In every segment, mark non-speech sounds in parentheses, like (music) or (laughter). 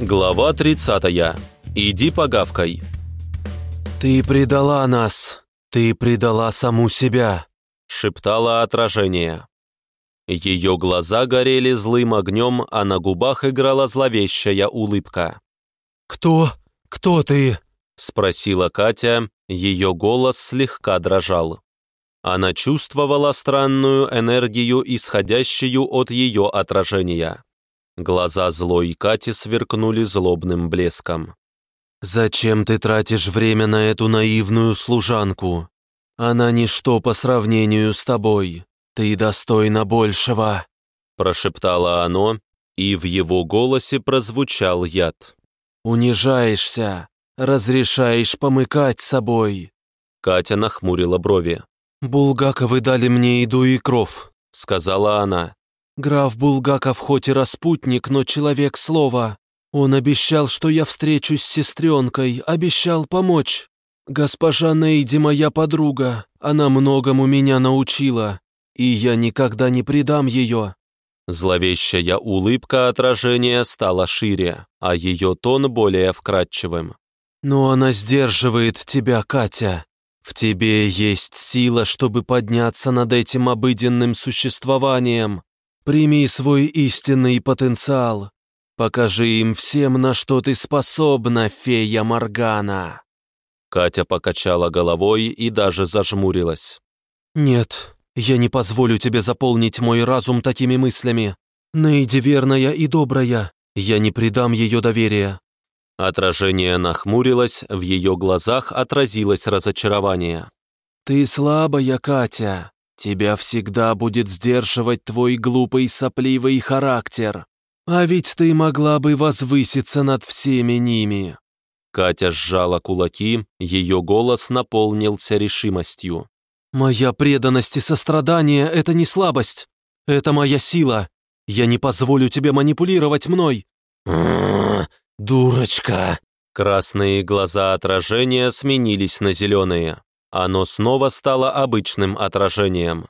Глава 30. Иди погавкой. «Ты предала нас! Ты предала саму себя!» — шептало отражение. Ее глаза горели злым огнем, а на губах играла зловещая улыбка. «Кто? Кто ты?» — спросила Катя, ее голос слегка дрожал. Она чувствовала странную энергию, исходящую от ее отражения. Глаза злой Кати сверкнули злобным блеском. «Зачем ты тратишь время на эту наивную служанку? Она ничто по сравнению с тобой. Ты достойна большего!» Прошептало оно, и в его голосе прозвучал яд. «Унижаешься, разрешаешь помыкать собой!» Катя нахмурила брови. «Булгаковы дали мне еду и кров», — сказала она. Граф Булгаков хоть и распутник, но человек слова. Он обещал, что я встречусь с сестренкой, обещал помочь. Госпожа Нейди моя подруга, она многому меня научила, и я никогда не предам ее». Зловещая улыбка отражения стала шире, а ее тон более вкрадчивым. «Но она сдерживает тебя, Катя. В тебе есть сила, чтобы подняться над этим обыденным существованием. Прими свой истинный потенциал. Покажи им всем, на что ты способна, фея Моргана». Катя покачала головой и даже зажмурилась. «Нет, я не позволю тебе заполнить мой разум такими мыслями. Нейди верная и добрая, я не предам ее доверия». Отражение нахмурилось, в ее глазах отразилось разочарование. «Ты слабая, Катя. Тебя всегда будет сдерживать твой глупый сопливый характер. А ведь ты могла бы возвыситься над всеми ними». Катя сжала кулаки, ее голос наполнился решимостью. «Моя преданность и сострадание — это не слабость. Это моя сила. Я не позволю тебе манипулировать мной». «Дурочка!» Красные глаза отражения сменились на зеленые. Оно снова стало обычным отражением.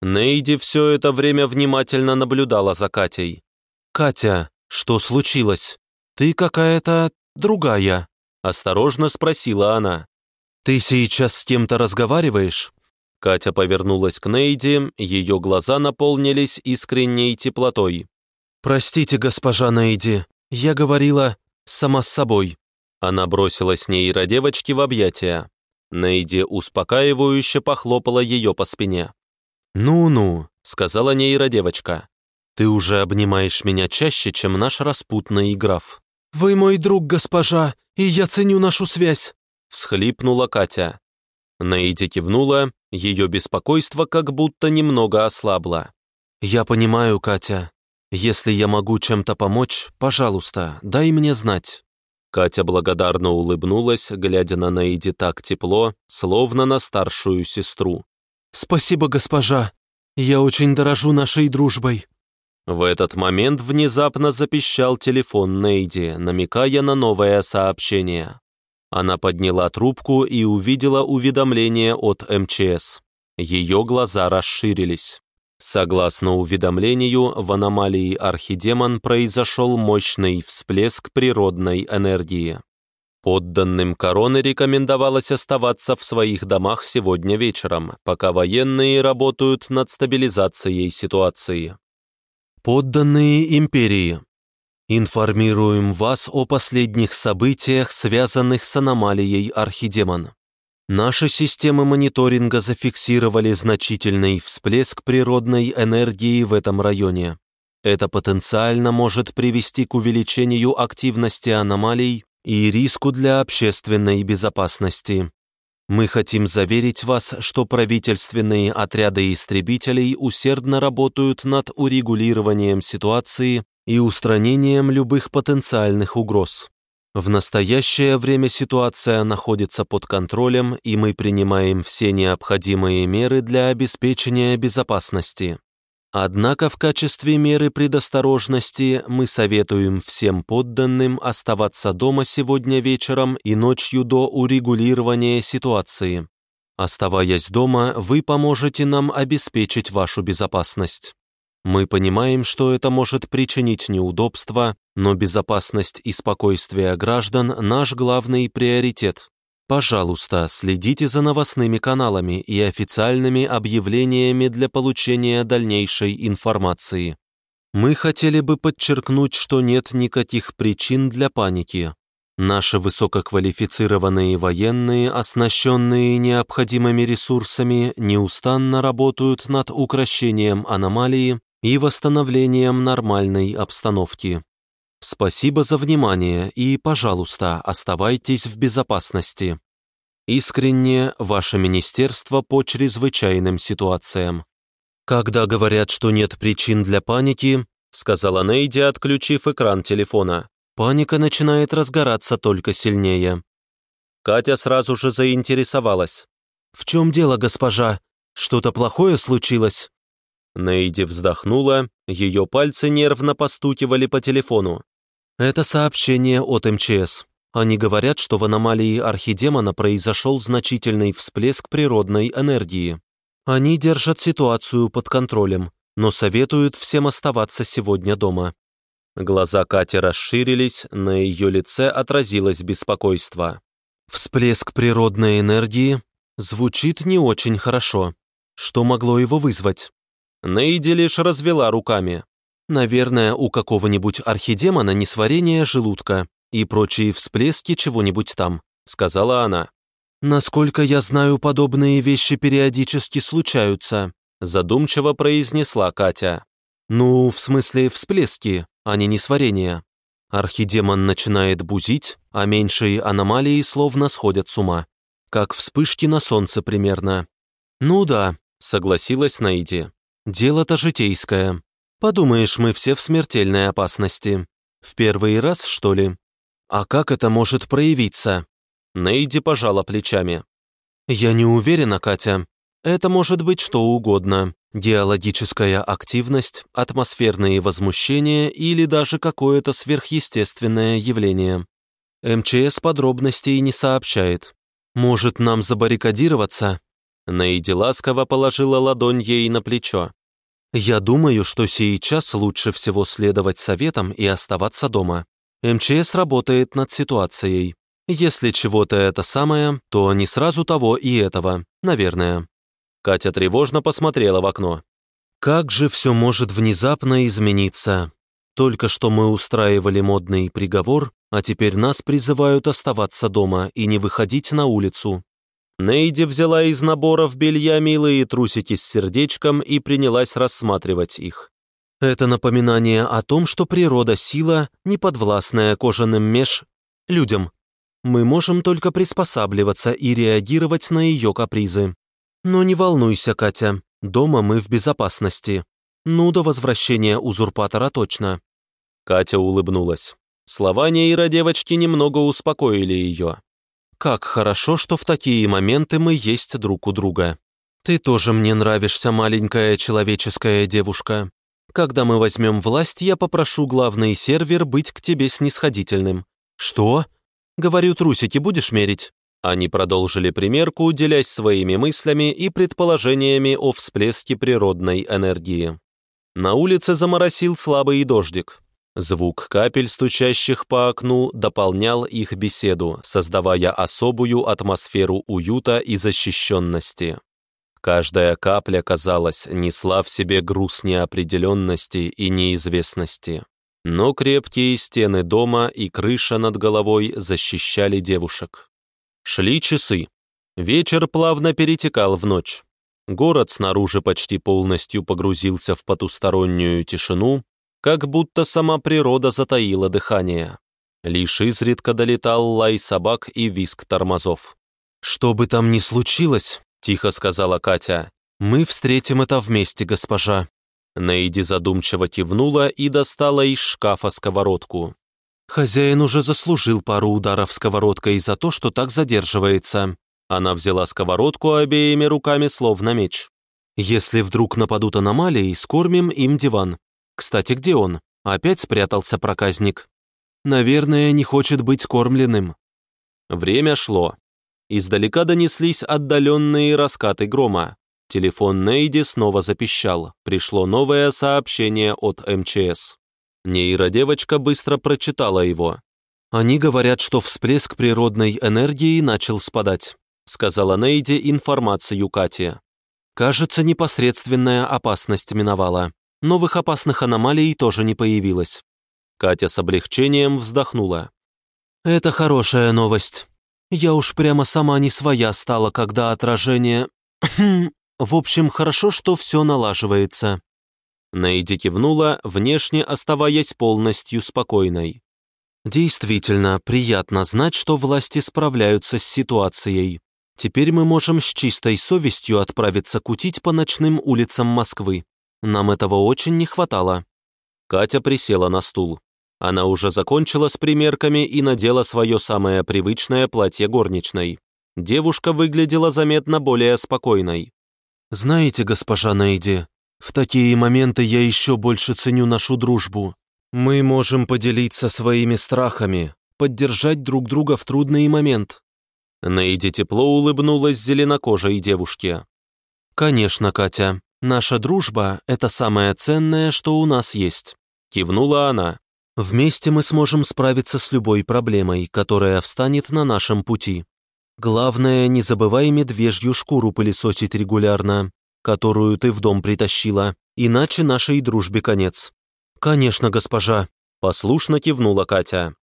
Нейди все это время внимательно наблюдала за Катей. «Катя, что случилось? Ты какая-то другая», — осторожно спросила она. «Ты сейчас с кем-то разговариваешь?» Катя повернулась к Нейди, ее глаза наполнились искренней теплотой. «Простите, госпожа Нейди, я говорила сама с собой». Она бросилась нейродевочки в объятия. Нейди успокаивающе похлопала ее по спине. «Ну-ну», — сказала нейродевочка, — «ты уже обнимаешь меня чаще, чем наш распутный граф». «Вы мой друг, госпожа, и я ценю нашу связь», — всхлипнула Катя. Нейди кивнула, ее беспокойство как будто немного ослабло. «Я понимаю, Катя. Если я могу чем-то помочь, пожалуйста, дай мне знать». Катя благодарно улыбнулась, глядя на Нейди так тепло, словно на старшую сестру. «Спасибо, госпожа. Я очень дорожу нашей дружбой». В этот момент внезапно запищал телефон Нейди, намекая на новое сообщение. Она подняла трубку и увидела уведомление от МЧС. Ее глаза расширились. Согласно уведомлению, в аномалии Архидемон произошел мощный всплеск природной энергии. Подданным короны рекомендовалось оставаться в своих домах сегодня вечером, пока военные работают над стабилизацией ситуации. Подданные империи. Информируем вас о последних событиях, связанных с аномалией Архидемон. Наши системы мониторинга зафиксировали значительный всплеск природной энергии в этом районе. Это потенциально может привести к увеличению активности аномалий и риску для общественной безопасности. Мы хотим заверить вас, что правительственные отряды истребителей усердно работают над урегулированием ситуации и устранением любых потенциальных угроз. В настоящее время ситуация находится под контролем, и мы принимаем все необходимые меры для обеспечения безопасности. Однако в качестве меры предосторожности мы советуем всем подданным оставаться дома сегодня вечером и ночью до урегулирования ситуации. Оставаясь дома, вы поможете нам обеспечить вашу безопасность. Мы понимаем, что это может причинить неудобства, но безопасность и спокойствие граждан – наш главный приоритет. Пожалуйста, следите за новостными каналами и официальными объявлениями для получения дальнейшей информации. Мы хотели бы подчеркнуть, что нет никаких причин для паники. Наши высококвалифицированные военные, оснащенные необходимыми ресурсами, неустанно работают над укрощением аномалии и восстановлением нормальной обстановки. Спасибо за внимание и, пожалуйста, оставайтесь в безопасности. Искренне, ваше Министерство по чрезвычайным ситуациям. Когда говорят, что нет причин для паники, сказала Нейди, отключив экран телефона, паника начинает разгораться только сильнее. Катя сразу же заинтересовалась. «В чем дело, госпожа? Что-то плохое случилось?» Нейди вздохнула, ее пальцы нервно постукивали по телефону. «Это сообщение от МЧС. Они говорят, что в аномалии архидемона произошел значительный всплеск природной энергии. Они держат ситуацию под контролем, но советуют всем оставаться сегодня дома». Глаза Кати расширились, на ее лице отразилось беспокойство. «Всплеск природной энергии звучит не очень хорошо. Что могло его вызвать?» Нейди лишь развела руками. Наверное, у какого-нибудь архидемона несварение желудка и прочие всплески чего-нибудь там, сказала она. Насколько я знаю, подобные вещи периодически случаются, задумчиво произнесла Катя. Ну, в смысле всплески, а не несварение. Архидемон начинает бузить, а меньшие аномалии словно сходят с ума. Как вспышки на солнце примерно. Ну да, согласилась Найди. Дело-то житейское. Подумаешь, мы все в смертельной опасности. В первый раз, что ли? А как это может проявиться? Нейди пожала плечами. Я не уверена, Катя. Это может быть что угодно. Геологическая активность, атмосферные возмущения или даже какое-то сверхъестественное явление. МЧС подробностей не сообщает. Может, нам забаррикадироваться? Нейди ласково положила ладонь ей на плечо. «Я думаю, что сейчас лучше всего следовать советам и оставаться дома. МЧС работает над ситуацией. Если чего-то это самое, то не сразу того и этого, наверное». Катя тревожно посмотрела в окно. «Как же все может внезапно измениться? Только что мы устраивали модный приговор, а теперь нас призывают оставаться дома и не выходить на улицу. Нейди взяла из наборов белья милые трусики с сердечком и принялась рассматривать их. Это напоминание о том, что природа сила, не подвластная кожаным меж людям. Мы можем только приспосабливаться и реагировать на ее капризы. Но не волнуйся, Катя, дома мы в безопасности. Ну, до возвращения узурпатора точно. Катя улыбнулась. Слова Нейра девочки немного успокоили ее. Как хорошо, что в такие моменты мы есть друг у друга. Ты тоже мне нравишься, маленькая человеческая девушка. Когда мы возьмем власть, я попрошу главный сервер быть к тебе снисходительным. Что? Говорю, трусики будешь мерить? Они продолжили примерку, делясь своими мыслями и предположениями о всплеске природной энергии. На улице заморосил слабый дождик. Звук капель, стучащих по окну, дополнял их беседу, создавая особую атмосферу уюта и защищенности. Каждая капля, казалось, несла в себе груз неопределенности и неизвестности. Но крепкие стены дома и крыша над головой защищали девушек. Шли часы. Вечер плавно перетекал в ночь. Город снаружи почти полностью погрузился в потустороннюю тишину, как будто сама природа затаила дыхание. Лишь изредка долетал лай собак и виск тормозов. «Что бы там ни случилось», — тихо сказала Катя, — «мы встретим это вместе, госпожа». Нейди задумчиво кивнула и достала из шкафа сковородку. «Хозяин уже заслужил пару ударов сковородкой за то, что так задерживается». Она взяла сковородку обеими руками, словно меч. «Если вдруг нападут аномалии, скормим им диван. Кстати, где он? Опять спрятался проказник. Наверное, не хочет быть кормленным. Время шло. Издалека донеслись отдаленные раскаты грома. Телефон Нейди снова запищал. Пришло новое сообщение от МЧС. Нейродевочка быстро прочитала его. «Они говорят, что всплеск природной энергии начал спадать», сказала Нейди информацию Кате. «Кажется, непосредственная опасность миновала. Новых опасных аномалий тоже не появилось». Катя с облегчением вздохнула. «Это хорошая новость. Я уж прямо сама не своя стала, когда отражение... (clears throat) В общем, хорошо, что все налаживается». Нейди кивнула, внешне оставаясь полностью спокойной. «Действительно, приятно знать, что власти справляются с ситуацией. Теперь мы можем с чистой совестью отправиться кутить по ночным улицам Москвы. Нам этого очень не хватало». Катя присела на стул. Она уже закончила с примерками и надела свое самое привычное платье горничной. Девушка выглядела заметно более спокойной. «Знаете, госпожа Нейди, в такие моменты я еще больше ценю нашу дружбу. Мы можем поделиться своими страхами, поддержать друг друга в трудный момент». Нейди тепло улыбнулась зеленокожей девушке. «Конечно, Катя, наша дружба — это самое ценное, что у нас есть», — кивнула она. «Вместе мы сможем справиться с любой проблемой, которая встанет на нашем пути. Главное, не забывай медвежью шкуру пылесосить регулярно, которую ты в дом притащила, иначе нашей дружбе конец». «Конечно, госпожа», — послушно кивнула Катя.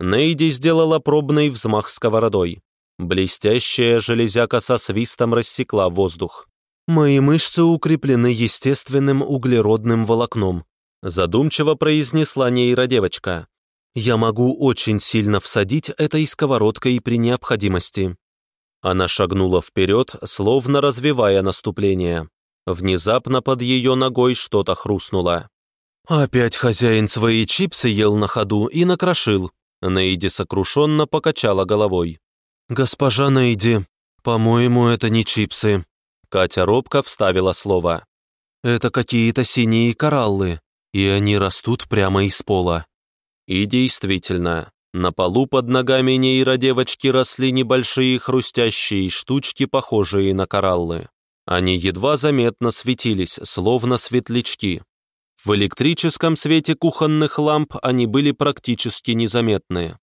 Нейди сделала пробный взмах сковородой. Блестящая железяка со свистом рассекла воздух. «Мои мышцы укреплены естественным углеродным волокном», задумчиво произнесла нейродевочка. «Я могу очень сильно всадить этой сковородкой при необходимости». Она шагнула вперед, словно развивая наступление. Внезапно под ее ногой что-то хрустнуло. «Опять хозяин свои чипсы ел на ходу и накрошил», Нейди сокрушенно покачала головой. «Госпожа Нейди, по-моему, это не чипсы». Катя робко вставила слово. «Это какие-то синие кораллы, и они растут прямо из пола». И действительно, на полу под ногами нейродевочки росли небольшие хрустящие штучки, похожие на кораллы. Они едва заметно светились, словно светлячки. В электрическом свете кухонных ламп они были практически незаметны.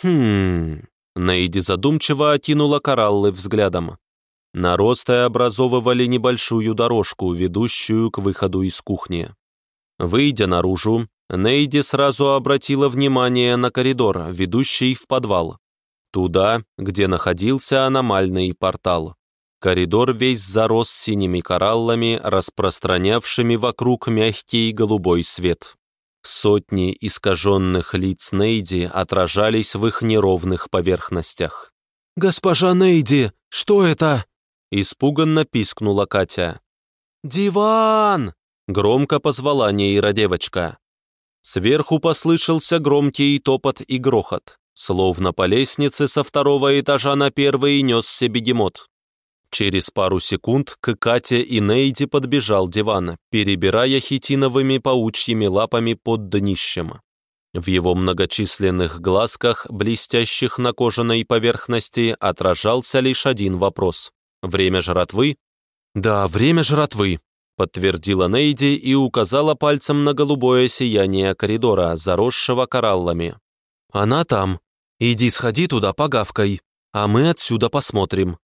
«Хм...» Нейди задумчиво окинула кораллы взглядом. Наросты образовывали небольшую дорожку, ведущую к выходу из кухни. Выйдя наружу, Нейди сразу обратила внимание на коридор, ведущий в подвал. Туда, где находился аномальный портал. Коридор весь зарос синими кораллами, распространявшими вокруг мягкий голубой свет. Сотни искаженных лиц Нейди отражались в их неровных поверхностях. «Госпожа Нейди, что это?» Испуганно пискнула Катя. «Диван!» Громко позвала нейродевочка. Сверху послышался громкий топот и грохот, словно по лестнице со второго этажа на первый несся бегемот. Через пару секунд к Кате и Нейди подбежал диван, перебирая хитиновыми паучьими лапами под днищем. В его многочисленных глазках, блестящих на кожаной поверхности, отражался лишь один вопрос. «Время жратвы?» «Да, время жратвы», — подтвердила Нейди и указала пальцем на голубое сияние коридора, заросшего кораллами. «Она там. Иди сходи туда погавкой, а мы отсюда посмотрим».